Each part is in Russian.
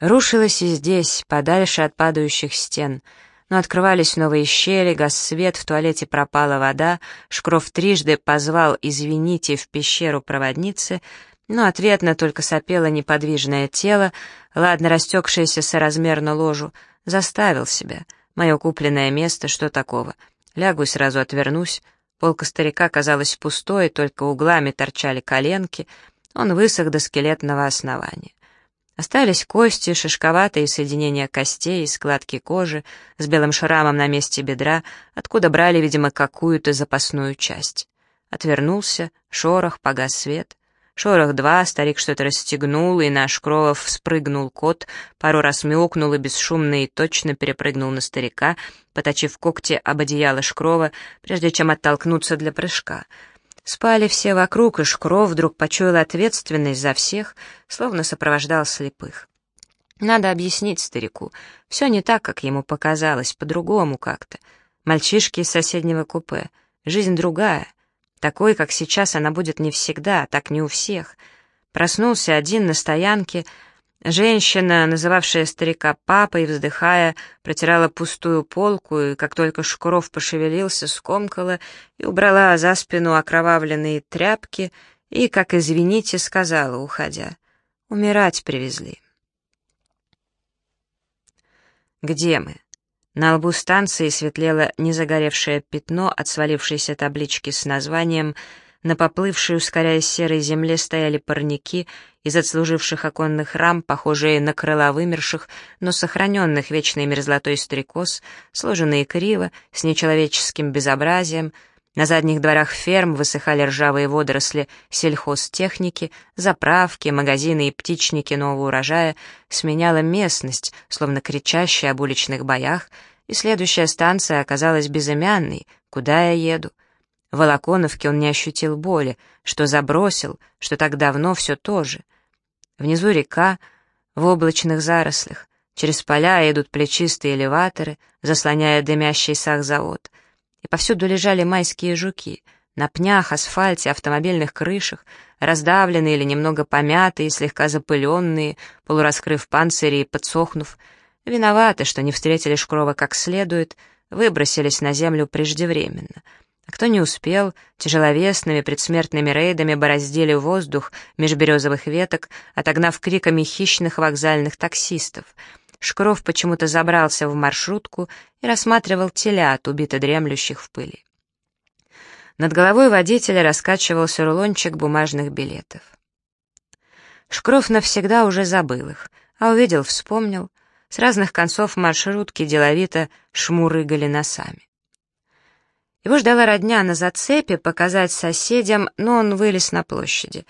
Рушилось и здесь, подальше от падающих стен, но открывались новые щели, газ свет, в туалете пропала вода, Шкров трижды позвал «извините» в пещеру проводницы, но ответно только сопело неподвижное тело, ладно растекшееся соразмерно ложу, заставил себя. Мое купленное место, что такого? Лягу и сразу отвернусь. Полка старика казалась пустой, только углами торчали коленки, он высох до скелетного основания. Остались кости, шишковатые соединения костей, складки кожи с белым шрамом на месте бедра, откуда брали, видимо, какую-то запасную часть. Отвернулся, шорох, погас свет. Шорох два, старик что-то расстегнул, и наш Кровов спрыгнул кот, пару раз мяукнул и бесшумно и точно перепрыгнул на старика, поточив когти об одеяло Шкрова, прежде чем оттолкнуться для прыжка — Спали все вокруг, и Шкров вдруг почуял ответственность за всех, словно сопровождал слепых. Надо объяснить старику. Все не так, как ему показалось, по-другому как-то. Мальчишки из соседнего купе. Жизнь другая. Такой, как сейчас, она будет не всегда, так не у всех. Проснулся один на стоянке, Женщина, называвшая старика папой, вздыхая, протирала пустую полку, и как только Шкуров пошевелился, скомкала и убрала за спину окровавленные тряпки и, как извините, сказала, уходя, «Умирать привезли». «Где мы?» На лбу станции светлело незагоревшее пятно от свалившейся таблички с названием на поплывшей, ускоряясь серой земле, стояли парники из отслуживших оконных рам, похожие на крыла вымерших, но сохраненных вечной мерзлотой стрекоз, сложенные криво, с нечеловеческим безобразием. На задних дворах ферм высыхали ржавые водоросли сельхозтехники, заправки, магазины и птичники нового урожая, сменяла местность, словно кричащая об уличных боях, и следующая станция оказалась безымянной. Куда я еду? В Волоконовке он не ощутил боли, что забросил, что так давно все то же. Внизу река, в облачных зарослях, через поля идут плечистые элеваторы, заслоняя дымящий сахзавод. И повсюду лежали майские жуки, на пнях, асфальте, автомобильных крышах, раздавленные или немного помятые, слегка запыленные, полураскрыв панцири и подсохнув, виноваты, что не встретили Шкрова как следует, выбросились на землю преждевременно — а кто не успел, тяжеловесными предсмертными рейдами бороздили воздух меж березовых веток, отогнав криками хищных вокзальных таксистов. Шкров почему-то забрался в маршрутку и рассматривал телят, убито дремлющих в пыли. Над головой водителя раскачивался рулончик бумажных билетов. Шкров навсегда уже забыл их, а увидел, вспомнил. С разных концов маршрутки деловито шмурыгали носами. Его ждала родня на зацепе, показать соседям, но он вылез на площади.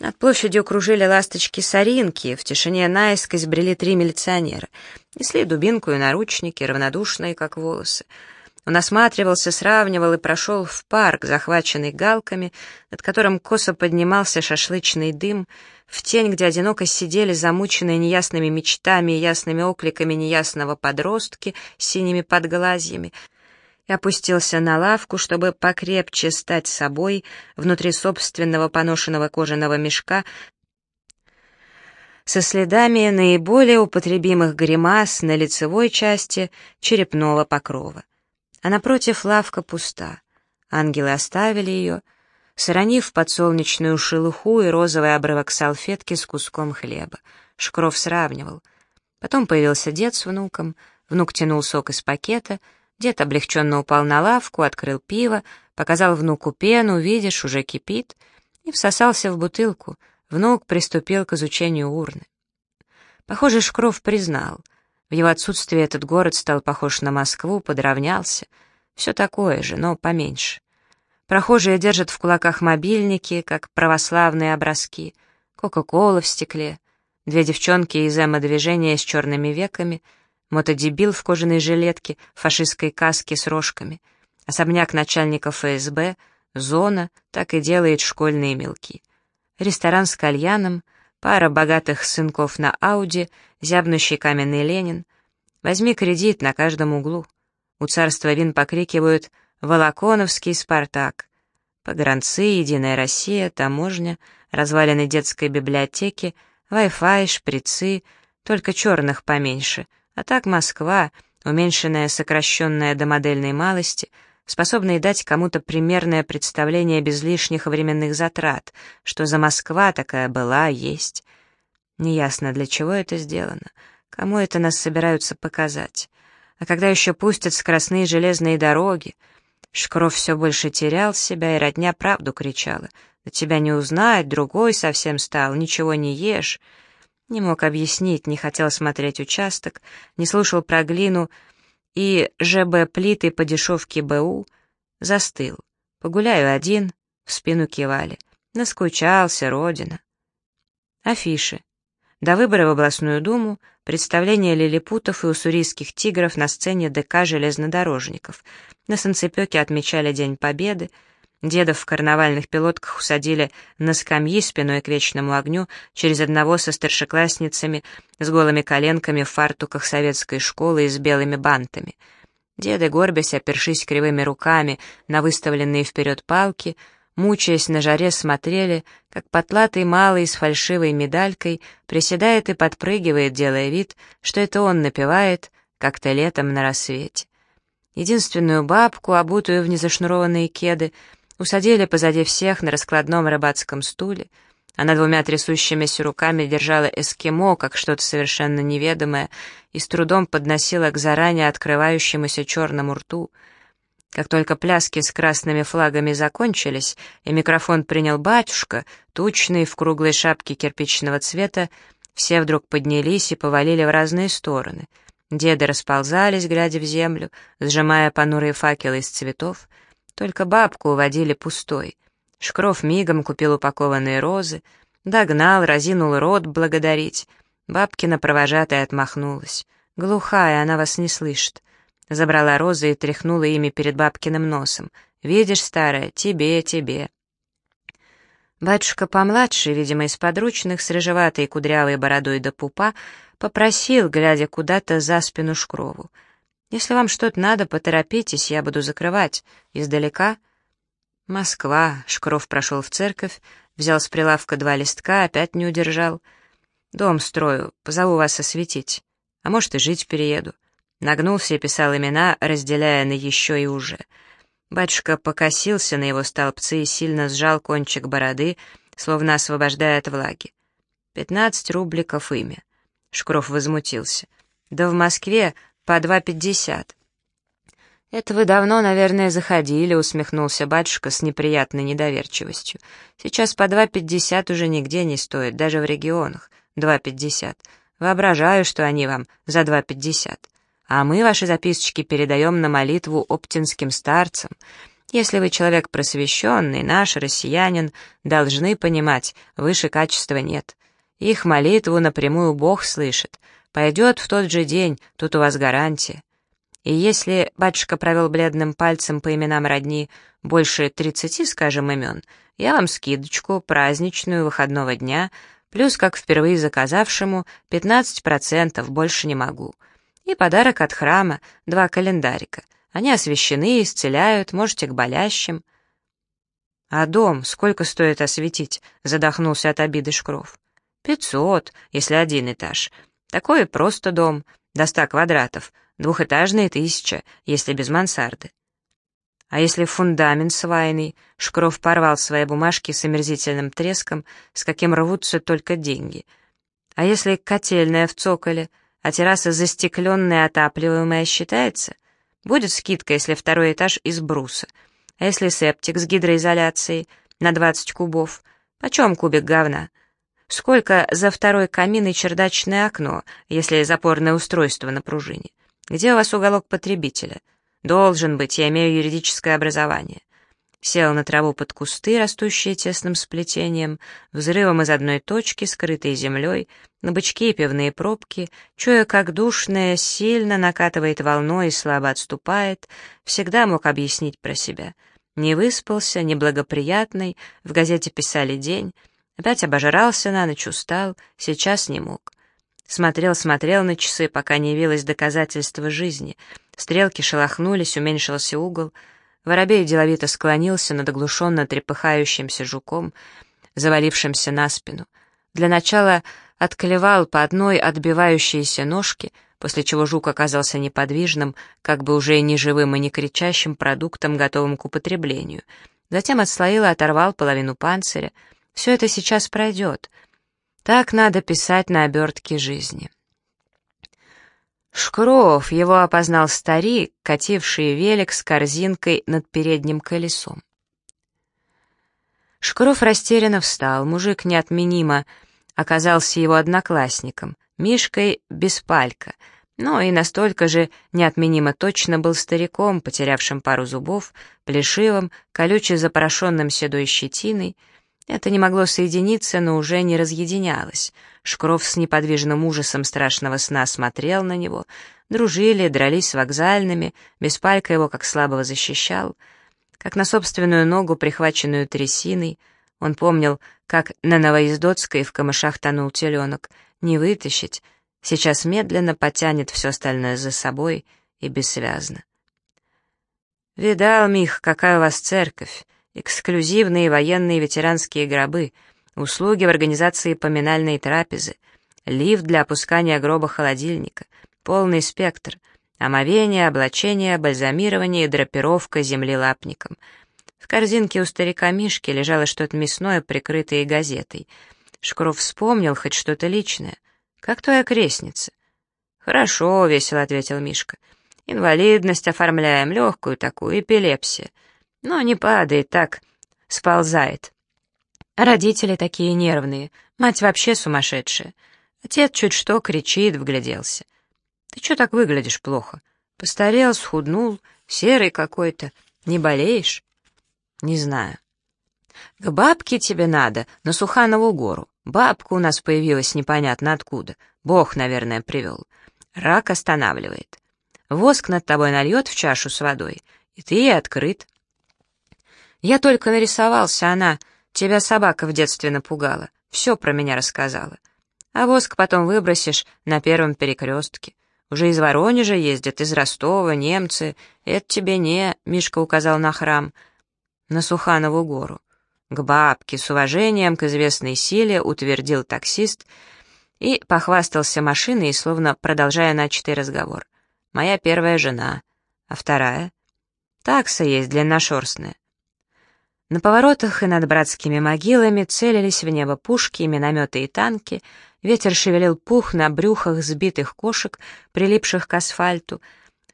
Над площадью кружили ласточки-соринки, в тишине наискось брели три милиционера. Несли дубинку и наручники, равнодушные, как волосы. Он осматривался, сравнивал и прошел в парк, захваченный галками, над которым косо поднимался шашлычный дым, в тень, где одиноко сидели замученные неясными мечтами и ясными окликами неясного подростки с синими подглазьями — и опустился на лавку, чтобы покрепче стать собой внутри собственного поношенного кожаного мешка со следами наиболее употребимых гримас на лицевой части черепного покрова. А напротив лавка пуста. Ангелы оставили ее, соронив подсолнечную шелуху и розовый обрывок салфетки с куском хлеба. Шкров сравнивал. Потом появился дед с внуком, внук тянул сок из пакета — Дед облегченно упал на лавку, открыл пиво, показал внуку пену, видишь, уже кипит, и всосался в бутылку. Внук приступил к изучению урны. Похоже, Шкров признал. В его отсутствие этот город стал похож на Москву, подравнялся. Все такое же, но поменьше. Прохожие держат в кулаках мобильники, как православные образки. Кока-кола в стекле. Две девчонки из эмо-движения с черными веками — мотодебил в кожаной жилетке, фашистской каске с рожками, особняк начальника ФСБ, зона, так и делает школьные мелки. Ресторан с кальяном, пара богатых сынков на Ауди, зябнущий каменный Ленин. Возьми кредит на каждом углу. У царства вин покрикивают «Волоконовский Спартак». Погранцы, Единая Россия, таможня, развалины детской библиотеки, Wi-Fi, шприцы — только черных поменьше, а так Москва, уменьшенная, сокращенная до модельной малости, способная дать кому-то примерное представление без лишних временных затрат, что за Москва такая была, есть. Неясно, для чего это сделано, кому это нас собираются показать. А когда еще пустят скоростные железные дороги, Шкров все больше терял себя, и родня правду кричала. «Да тебя не узнать, другой совсем стал, ничего не ешь». Не мог объяснить, не хотел смотреть участок, не слушал про глину и ЖБ-плиты по дешевке БУ. Застыл. Погуляю один, в спину кивали. Наскучался, родина. Афиши. До выбора в областную думу представление лилипутов и уссурийских тигров на сцене ДК железнодорожников. На Санцепёке отмечали День Победы, Дедов в карнавальных пилотках усадили на скамьи спиной к вечному огню через одного со старшеклассницами с голыми коленками в фартуках советской школы и с белыми бантами. Деды, горбясь, опершись кривыми руками на выставленные вперед палки, мучаясь на жаре, смотрели, как потлатый малый с фальшивой медалькой приседает и подпрыгивает, делая вид, что это он напевает, как-то летом на рассвете. Единственную бабку, обутую в незашнурованные кеды, Усадили позади всех на раскладном рыбацком стуле. Она двумя трясущимися руками держала эскимо, как что-то совершенно неведомое, и с трудом подносила к заранее открывающемуся черному рту. Как только пляски с красными флагами закончились, и микрофон принял батюшка, тучный, в круглой шапке кирпичного цвета, все вдруг поднялись и повалили в разные стороны. Деды расползались, глядя в землю, сжимая понурые факелы из цветов — только бабку уводили пустой. Шкров мигом купил упакованные розы, догнал, разинул рот благодарить. Бабкина провожатая отмахнулась. «Глухая, она вас не слышит». Забрала розы и тряхнула ими перед бабкиным носом. «Видишь, старая, тебе, тебе». Батюшка помладше, видимо, из подручных, с рыжеватой кудрявой бородой до пупа, попросил, глядя куда-то за спину Шкрову — если вам что-то надо, поторопитесь, я буду закрывать. Издалека?» «Москва», — Шкров прошел в церковь, взял с прилавка два листка, опять не удержал. «Дом строю, позову вас осветить. А может, и жить перееду». Нагнулся и писал имена, разделяя на еще и уже. Батюшка покосился на его столбцы и сильно сжал кончик бороды, словно освобождая от влаги. «Пятнадцать рубликов имя». Шкров возмутился. «Да в Москве по два пятьдесят». «Это вы давно, наверное, заходили», — усмехнулся батюшка с неприятной недоверчивостью. «Сейчас по два пятьдесят уже нигде не стоит, даже в регионах. Два пятьдесят. Воображаю, что они вам за два пятьдесят. А мы ваши записочки передаем на молитву оптинским старцам. Если вы человек просвещенный, наш россиянин, должны понимать, выше качества нет. Их молитву напрямую Бог слышит, Пойдет в тот же день, тут у вас гарантия. И если батюшка провел бледным пальцем по именам родни больше тридцати, скажем, имен, я вам скидочку, праздничную, выходного дня, плюс, как впервые заказавшему, 15% больше не могу. И подарок от храма, два календарика. Они освящены, исцеляют, можете к болящим. «А дом сколько стоит осветить?» — задохнулся от обиды Шкров. «Пятьсот, если один этаж. Такой просто дом, до ста квадратов, двухэтажный тысяча, если без мансарды. А если фундамент свайный, Шкров порвал свои бумажки с омерзительным треском, с каким рвутся только деньги. А если котельная в цоколе, а терраса застекленная, отапливаемая считается? Будет скидка, если второй этаж из бруса. А если септик с гидроизоляцией на 20 кубов? Почем кубик говна? Сколько за второй камин и чердачное окно, если запорное устройство на пружине? Где у вас уголок потребителя? Должен быть, я имею юридическое образование. Сел на траву под кусты, растущие тесным сплетением, взрывом из одной точки, скрытой землей, на бычки и пивные пробки, чуя, как душное сильно накатывает волной и слабо отступает, всегда мог объяснить про себя. Не выспался, неблагоприятный, в газете писали день — Опять обожрался на ночь, устал, сейчас не мог. Смотрел-смотрел на часы, пока не явилось доказательство жизни. Стрелки шелохнулись, уменьшился угол. Воробей деловито склонился над оглушенно трепыхающимся жуком, завалившимся на спину. Для начала отклевал по одной отбивающейся ножке, после чего жук оказался неподвижным, как бы уже не живым и не кричащим продуктом, готовым к употреблению. Затем отслоил и оторвал половину панциря. Все это сейчас пройдет. Так надо писать на обертке жизни. Шкров, его опознал старик, кативший велик с корзинкой над передним колесом. Шкров растерянно встал, мужик неотменимо оказался его одноклассником, Мишкой Беспалько, но и настолько же неотменимо точно был стариком, потерявшим пару зубов, плешивым, колюче запорошенным седой щетиной. Это не могло соединиться, но уже не разъединялось — Шкров с неподвижным ужасом страшного сна смотрел на него. Дружили, дрались с вокзальными, Беспалько его как слабого защищал. Как на собственную ногу, прихваченную трясиной, он помнил, как на Новоиздотской в камышах тонул теленок. Не вытащить, сейчас медленно потянет все остальное за собой и бессвязно. «Видал, Мих, какая у вас церковь, эксклюзивные военные ветеранские гробы», услуги в организации поминальной трапезы, лифт для опускания гроба холодильника, полный спектр, омовение, облачение, бальзамирование и драпировка земли лапником. В корзинке у старика Мишки лежало что-то мясное, прикрытое газетой. Шкров вспомнил хоть что-то личное. «Как твоя крестница?» «Хорошо», — весело ответил Мишка. «Инвалидность оформляем, легкую такую, эпилепсия. Но не падает, так сползает. Родители такие нервные, мать вообще сумасшедшая. Отец чуть что кричит, вгляделся. Ты что так выглядишь плохо? Постарел, схуднул, серый какой-то. Не болеешь? Не знаю. К бабке тебе надо, на Суханову гору. Бабка у нас появилась непонятно откуда. Бог, наверное, привел. Рак останавливает. Воск над тобой нальет в чашу с водой, и ты ей открыт. Я только нарисовался, она... Тебя собака в детстве напугала, все про меня рассказала. А воск потом выбросишь на первом перекрестке. Уже из Воронежа ездят, из Ростова, немцы. Это тебе не, — Мишка указал на храм, — на Суханову гору. К бабке с уважением к известной силе утвердил таксист и похвастался машиной, словно продолжая начатый разговор. «Моя первая жена, а вторая?» «Такса есть длинношерстная. На поворотах и над братскими могилами целились в небо пушки, минометы и танки, ветер шевелил пух на брюхах сбитых кошек, прилипших к асфальту.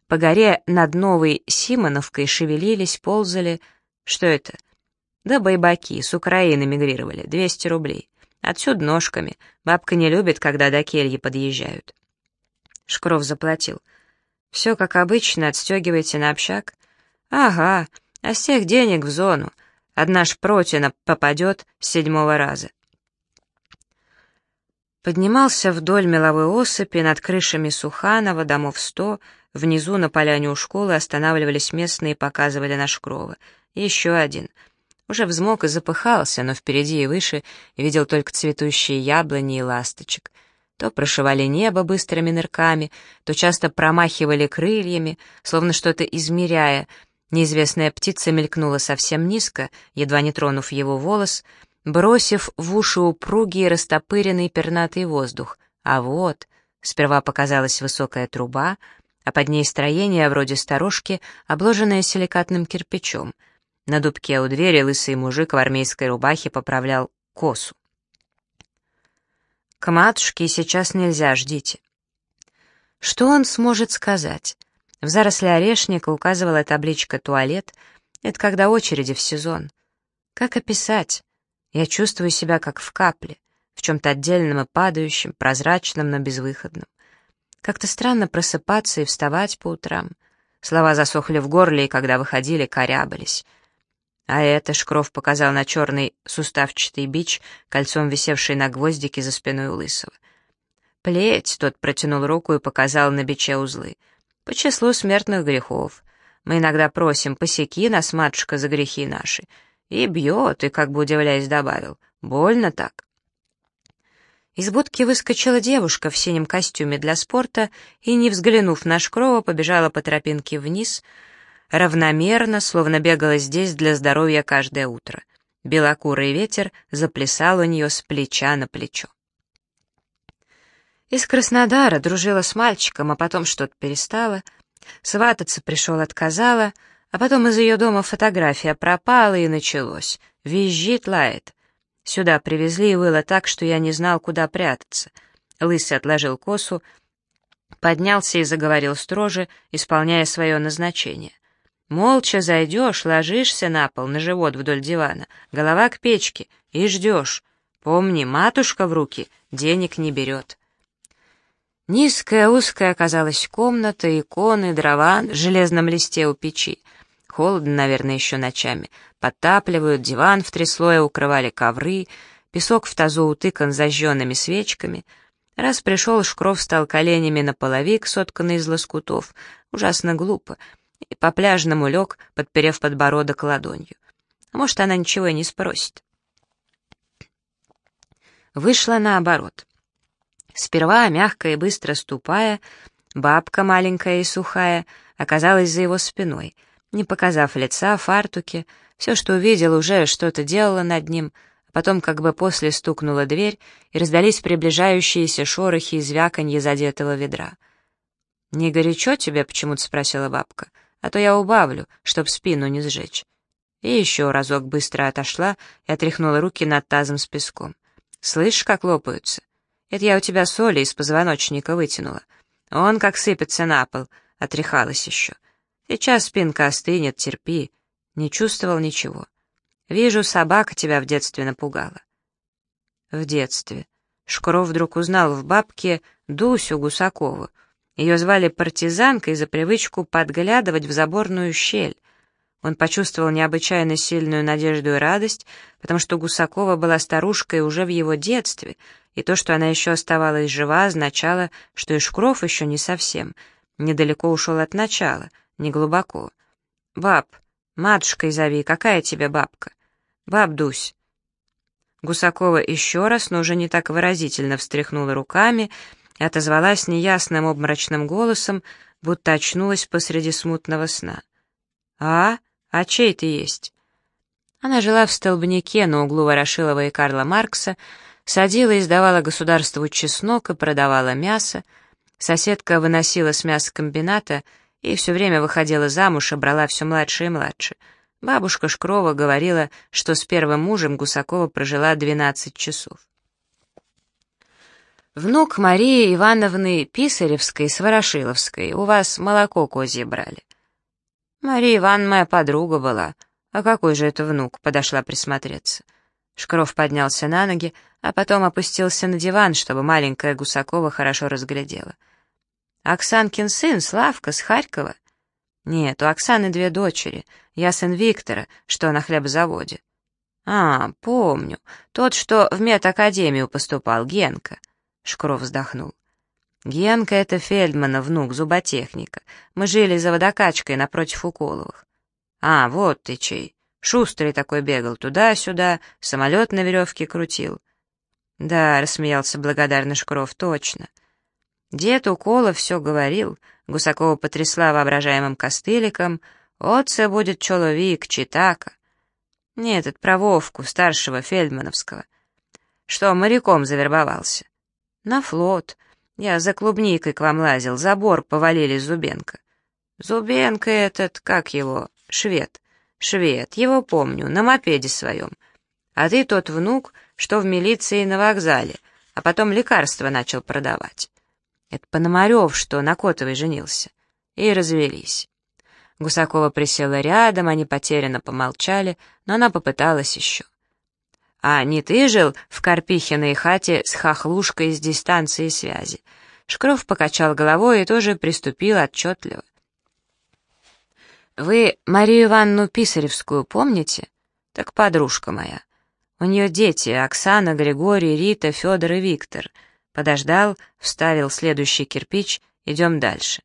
По горе над Новой Симоновкой шевелились, ползали. Что это? Да байбаки, с Украины мигрировали, 200 рублей. Отсюда ножками. Бабка не любит, когда до кельи подъезжают. Шкров заплатил. Все как обычно, отстегивайте на общак. Ага, а с тех денег в зону. Одна шпротина попадет с седьмого раза. Поднимался вдоль меловой осыпи над крышами Суханова, домов сто, внизу на поляне у школы останавливались местные и показывали наш кровы. Еще один. Уже взмок и запыхался, но впереди и выше видел только цветущие яблони и ласточек. То прошивали небо быстрыми нырками, то часто промахивали крыльями, словно что-то измеряя — Неизвестная птица мелькнула совсем низко, едва не тронув его волос, бросив в уши упругий растопыренный пернатый воздух. А вот, сперва показалась высокая труба, а под ней строение вроде сторожки, обложенное силикатным кирпичом. На дубке у двери лысый мужик в армейской рубахе поправлял косу. «К матушке сейчас нельзя, ждите». Что он сможет сказать? В заросли орешника указывала табличка «Туалет». Это когда очереди в сезон. Как описать? Я чувствую себя как в капле, в чем-то отдельном и падающем, прозрачном, но безвыходном. Как-то странно просыпаться и вставать по утрам. Слова засохли в горле, и когда выходили, корябались. А это Шкров показал на черный суставчатый бич, кольцом висевший на гвоздике за спиной у Лысого. «Плеть!» — тот протянул руку и показал на биче узлы — по числу смертных грехов. Мы иногда просим, посеки нас, матушка, за грехи наши. И бьет, и, как бы удивляясь, добавил, больно так. Из будки выскочила девушка в синем костюме для спорта и, не взглянув на Шкрова, побежала по тропинке вниз, равномерно, словно бегала здесь для здоровья каждое утро. Белокурый ветер заплясал у нее с плеча на плечо. Из Краснодара дружила с мальчиком, а потом что-то перестала. Свататься пришел, отказала, а потом из ее дома фотография пропала и началось. Визжит, лает. Сюда привезли и выло так, что я не знал, куда прятаться. Лысый отложил косу, поднялся и заговорил строже, исполняя свое назначение. Молча зайдешь, ложишься на пол, на живот вдоль дивана, голова к печке и ждешь. Помни, матушка в руки денег не берет. Низкая, узкая оказалась комната, иконы, дрова в железном листе у печи. Холодно, наверное, еще ночами. Подтапливают, диван в три слоя укрывали ковры, песок в тазу утыкан зажженными свечками. Раз пришел, Шкров стал коленями на половик, сотканный из лоскутов. Ужасно глупо. И по-пляжному лег, подперев подбородок ладонью. А может, она ничего и не спросит. Вышла наоборот. Сперва, мягко и быстро ступая, бабка маленькая и сухая оказалась за его спиной, не показав лица, фартуки, все, что увидел, уже что-то делала над ним, а потом как бы после стукнула дверь, и раздались приближающиеся шорохи и звяканье задетого ведра. «Не горячо тебе?» — почему-то спросила бабка. «А то я убавлю, чтоб спину не сжечь». И еще разок быстро отошла и отряхнула руки над тазом с песком. «Слышишь, как лопаются? Это я у тебя соли из позвоночника вытянула. Он как сыпется на пол, отряхалась еще. Сейчас спинка остынет, терпи. Не чувствовал ничего. Вижу, собака тебя в детстве напугала. В детстве. Шкуров вдруг узнал в бабке Дусю Гусакову. Ее звали партизанкой за привычку подглядывать в заборную щель. Он почувствовал необычайно сильную надежду и радость, потому что Гусакова была старушкой уже в его детстве, и то, что она еще оставалась жива, означало, что и Шкров еще не совсем, недалеко ушел от начала, не глубоко. «Баб, матушкой зови, какая тебе бабка?» «Баб Дусь». Гусакова еще раз, но уже не так выразительно встряхнула руками и отозвалась неясным обморочным голосом, будто очнулась посреди смутного сна. «А?» «А чей ты есть?» Она жила в столбнике на углу Ворошилова и Карла Маркса, садила и сдавала государству чеснок и продавала мясо. Соседка выносила с мясокомбината и все время выходила замуж и брала все младше и младше. Бабушка Шкрова говорила, что с первым мужем Гусакова прожила 12 часов. «Внук Марии Ивановны Писаревской с Ворошиловской, у вас молоко козье брали. Мария Ивановна моя подруга была. А какой же это внук?» — подошла присмотреться. Шкров поднялся на ноги, а потом опустился на диван, чтобы маленькая Гусакова хорошо разглядела. «Оксанкин сын, Славка, с Харькова?» «Нет, у Оксаны две дочери. Я сын Виктора, что на хлебзаводе». «А, помню. Тот, что в медакадемию поступал, Генка». Шкров вздохнул. Генка — это Фельдмана, внук зуботехника. Мы жили за водокачкой напротив Уколовых. А, вот ты чей. Шустрый такой бегал туда-сюда, самолет на веревке крутил. Да, рассмеялся благодарный Шкров, точно. Дед Уколов все говорил, Гусакова потрясла воображаемым костыликом, «Отце будет человек, читака». Нет, это про Вовку, старшего Фельдмановского. Что, моряком завербовался? На флот. Я за клубникой к вам лазил, забор повалили Зубенко. Зубенко этот, как его, швед. Швед, его помню, на мопеде своем. А ты тот внук, что в милиции на вокзале, а потом лекарства начал продавать. Это Пономарев, что на Котовой женился. И развелись. Гусакова присела рядом, они потерянно помолчали, но она попыталась еще. А не ты жил в Карпихиной хате с хохлушкой с дистанции связи? Шкров покачал головой и тоже приступил отчетливо. «Вы Марию Ивановну Писаревскую помните? Так подружка моя. У нее дети — Оксана, Григорий, Рита, Федор и Виктор. Подождал, вставил следующий кирпич, идем дальше.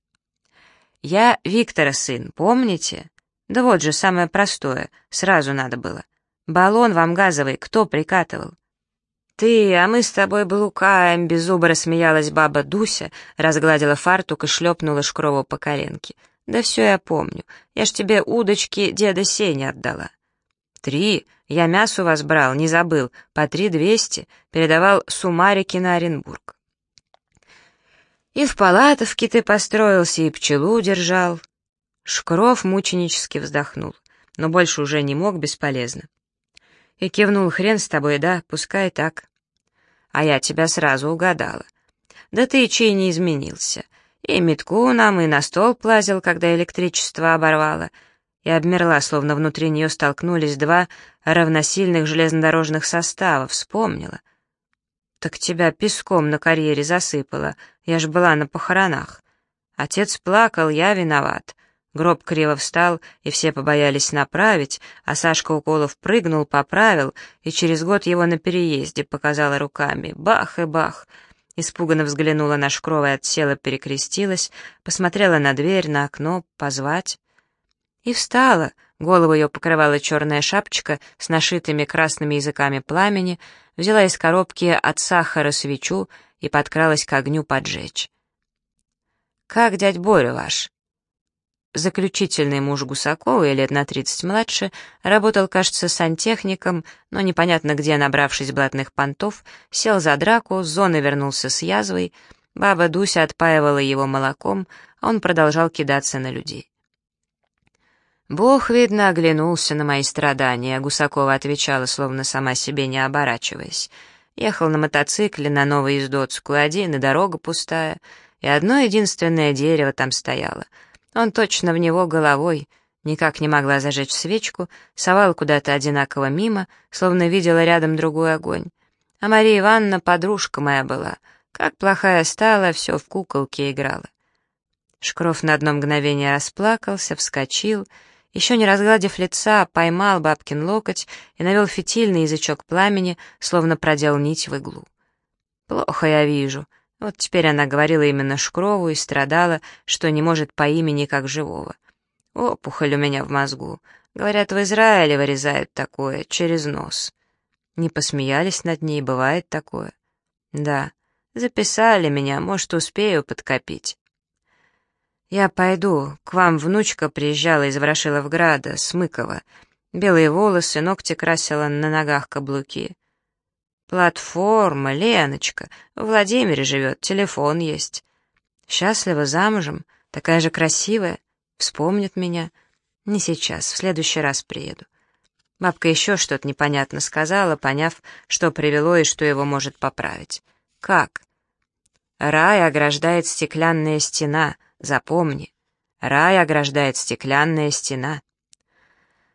Я Виктора сын, помните? Да вот же самое простое, сразу надо было. Баллон вам газовый кто прикатывал? Ты, а мы с тобой блукаем, без зуба рассмеялась баба Дуся, разгладила фартук и шлепнула Шкрову по коленке. Да все я помню, я ж тебе удочки деда Сеня отдала. Три, я мясо у вас брал, не забыл, по три двести, передавал сумарики на Оренбург. И в палатовке ты построился, и пчелу держал. Шкров мученически вздохнул, но больше уже не мог, бесполезно. И кивнул, хрен с тобой, да, пускай так. А я тебя сразу угадала. Да ты и чей не изменился. И метку нам, и на стол плазил, когда электричество оборвало. И обмерла, словно внутри нее столкнулись два равносильных железнодорожных состава, вспомнила. «Так тебя песком на карьере засыпало, я ж была на похоронах. Отец плакал, я виноват». Гроб криво встал, и все побоялись направить, а Сашка Уколов прыгнул, поправил, и через год его на переезде показала руками. Бах и бах! Испуганно взглянула на Шкрова и отсела, перекрестилась, посмотрела на дверь, на окно, позвать. И встала, голову ее покрывала черная шапочка с нашитыми красными языками пламени, взяла из коробки от сахара свечу и подкралась к огню поджечь. «Как дядь Боря ваш?» Заключительный муж Гусакова, лет на тридцать младше, работал, кажется, сантехником, но непонятно где, набравшись блатных понтов, сел за драку, с зоны вернулся с язвой, баба Дуся отпаивала его молоком, а он продолжал кидаться на людей. «Бог, видно, оглянулся на мои страдания», — Гусакова отвечала, словно сама себе не оборачиваясь. Ехал на мотоцикле на Новоиздотскую один, и дорога пустая, и одно единственное дерево там стояло. Он точно в него головой, никак не могла зажечь свечку, совала куда-то одинаково мимо, словно видела рядом другой огонь. А Мария Ивановна подружка моя была. Как плохая стала, все в куколке играла. Шкров на одно мгновение расплакался, вскочил — еще не разгладив лица, поймал бабкин локоть и навел фитиль на язычок пламени, словно продел нить в иглу. «Плохо я вижу». Вот теперь она говорила именно Шкрову и страдала, что не может по имени как живого. «Опухоль у меня в мозгу. Говорят, в Израиле вырезают такое, через нос». Не посмеялись над ней, бывает такое. «Да, записали меня, может, успею подкопить». «Я пойду. К вам внучка приезжала из Ворошиловграда, Смыкова. Белые волосы, ногти красила на ногах каблуки. Платформа, Леночка. В Владимире живет, телефон есть. Счастлива замужем, такая же красивая. Вспомнит меня. Не сейчас, в следующий раз приеду». Бабка еще что-то непонятно сказала, поняв, что привело и что его может поправить. «Как?» «Рай ограждает стеклянная стена», Запомни, рай ограждает стеклянная стена.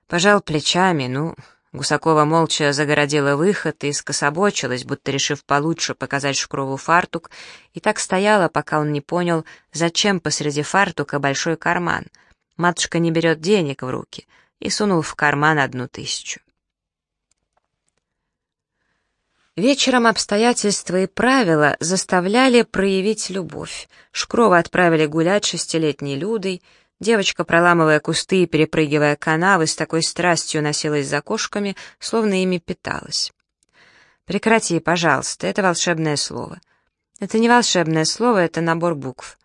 Пожал плечами, ну, Гусакова молча загородила выход и скособочилась, будто решив получше показать Шкрову фартук, и так стояла, пока он не понял, зачем посреди фартука большой карман. Матушка не берет денег в руки, и сунул в карман одну тысячу. Вечером обстоятельства и правила заставляли проявить любовь. Шкрова отправили гулять шестилетней Людой, девочка, проламывая кусты и перепрыгивая канавы, с такой страстью носилась за кошками, словно ими питалась. «Прекрати, пожалуйста, это волшебное слово». «Это не волшебное слово, это набор букв».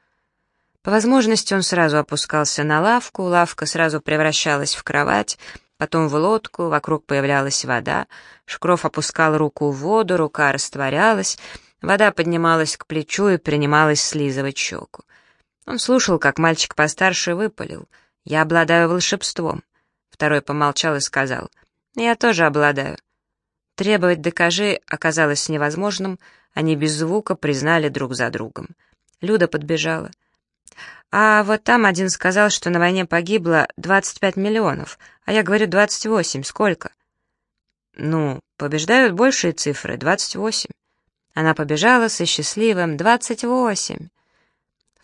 По возможности он сразу опускался на лавку, лавка сразу превращалась в кровать, потом в лодку, вокруг появлялась вода, Шкров опускал руку в воду, рука растворялась, вода поднималась к плечу и принималась слизывать щеку. Он слушал, как мальчик постарше выпалил. «Я обладаю волшебством». Второй помолчал и сказал. «Я тоже обладаю». Требовать «докажи» оказалось невозможным, они без звука признали друг за другом. Люда подбежала. А вот там один сказал, что на войне погибло 25 миллионов, а я говорю 28. Сколько? Ну, побеждают большие цифры, 28. Она побежала со счастливым 28.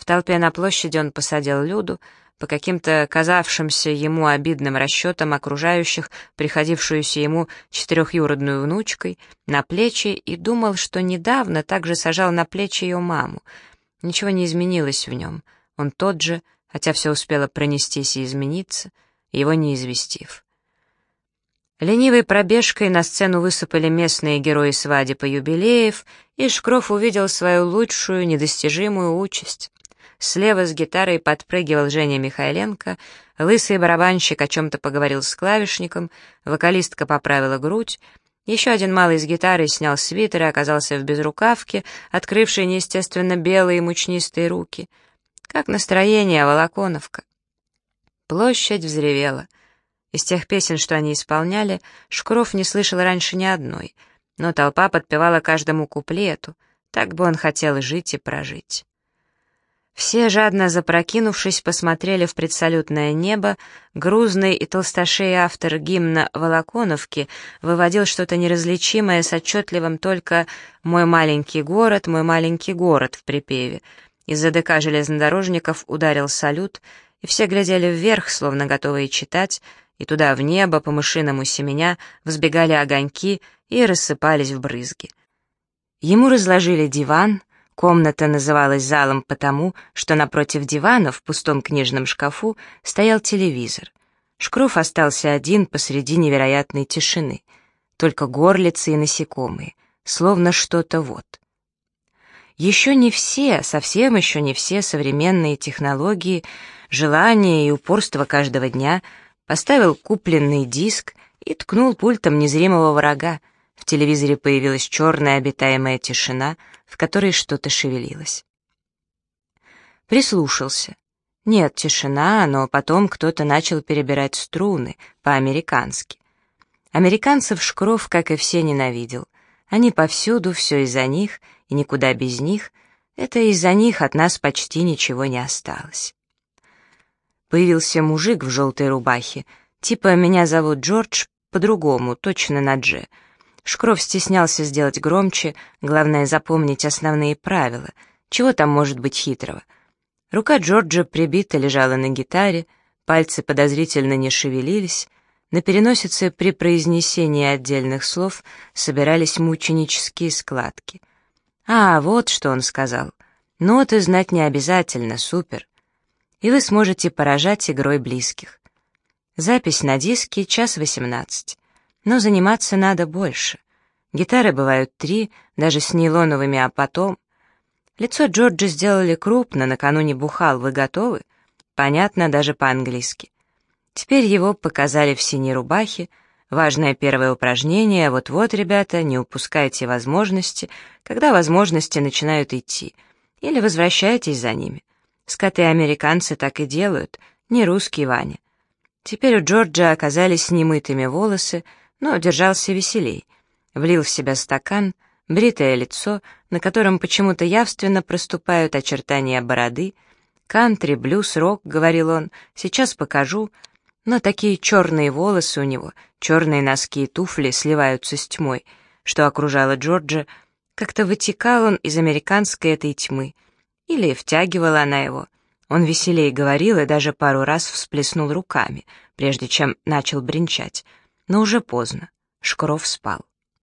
В толпе на площади он посадил Люду, по каким-то казавшимся ему обидным расчетам окружающих, приходившуюся ему четырехюродную внучкой, на плечи и думал, что недавно также сажал на плечи ее маму. Ничего не изменилось в нем — он тот же, хотя все успело пронестись и измениться, его не известив. Ленивой пробежкой на сцену высыпали местные герои свадеб и юбилеев, и Шкров увидел свою лучшую, недостижимую участь. Слева с гитарой подпрыгивал Женя Михайленко, лысый барабанщик о чем-то поговорил с клавишником, вокалистка поправила грудь, Еще один малый с гитарой снял свитер и оказался в безрукавке, открывшей неестественно белые мучнистые руки. Как настроение, Волоконовка? Площадь взревела. Из тех песен, что они исполняли, Шкров не слышал раньше ни одной, но толпа подпевала каждому куплету, так бы он хотел жить и прожить. Все, жадно запрокинувшись, посмотрели в предсалютное небо. Грузный и толстошей автор гимна «Волоконовки» выводил что-то неразличимое с отчетливым только «Мой маленький город, мой маленький город» в припеве. Из-за ДК железнодорожников ударил салют, и все глядели вверх, словно готовые читать, и туда в небо, по мышиному семеня, взбегали огоньки и рассыпались в брызги. Ему разложили диван — Комната называлась залом потому, что напротив дивана в пустом книжном шкафу стоял телевизор. Шкров остался один посреди невероятной тишины. Только горлицы и насекомые, словно что-то вот. Еще не все, совсем еще не все современные технологии, желания и упорство каждого дня поставил купленный диск и ткнул пультом незримого врага. В телевизоре появилась черная обитаемая тишина — в которой что-то шевелилось. Прислушался. Нет, тишина, но потом кто-то начал перебирать струны по-американски. Американцев Шкров, как и все, ненавидел. Они повсюду, все из-за них, и никуда без них. Это из-за них от нас почти ничего не осталось. Появился мужик в желтой рубахе. Типа «меня зовут Джордж», по-другому, точно на «Дже». Шкров стеснялся сделать громче, главное запомнить основные правила. Чего там может быть хитрого? Рука Джорджа прибита лежала на гитаре, пальцы подозрительно не шевелились, на переносице при произнесении отдельных слов собирались мученические складки. «А, вот что он сказал. Ноты знать не обязательно, супер. И вы сможете поражать игрой близких. Запись на диске, час восемнадцать. Но заниматься надо больше. Гитары бывают три, даже с нейлоновыми, а потом... Лицо Джорджа сделали крупно, накануне бухал, вы готовы? Понятно даже по-английски. Теперь его показали в синей рубахе. Важное первое упражнение. Вот-вот, ребята, не упускайте возможности, когда возможности начинают идти. Или возвращайтесь за ними. Скоты-американцы так и делают, не русский Ваня. Теперь у Джорджа оказались немытыми волосы, но держался веселей. Влил в себя стакан, бритое лицо, на котором почему-то явственно проступают очертания бороды. «Кантри, блюз, рок», — говорил он, — «сейчас покажу». Но такие черные волосы у него, черные носки и туфли сливаются с тьмой, что окружало Джорджа. Как-то вытекал он из американской этой тьмы. Или втягивала она его. Он веселее говорил и даже пару раз всплеснул руками, прежде чем начал бренчать — но уже поздно. Шкров спал.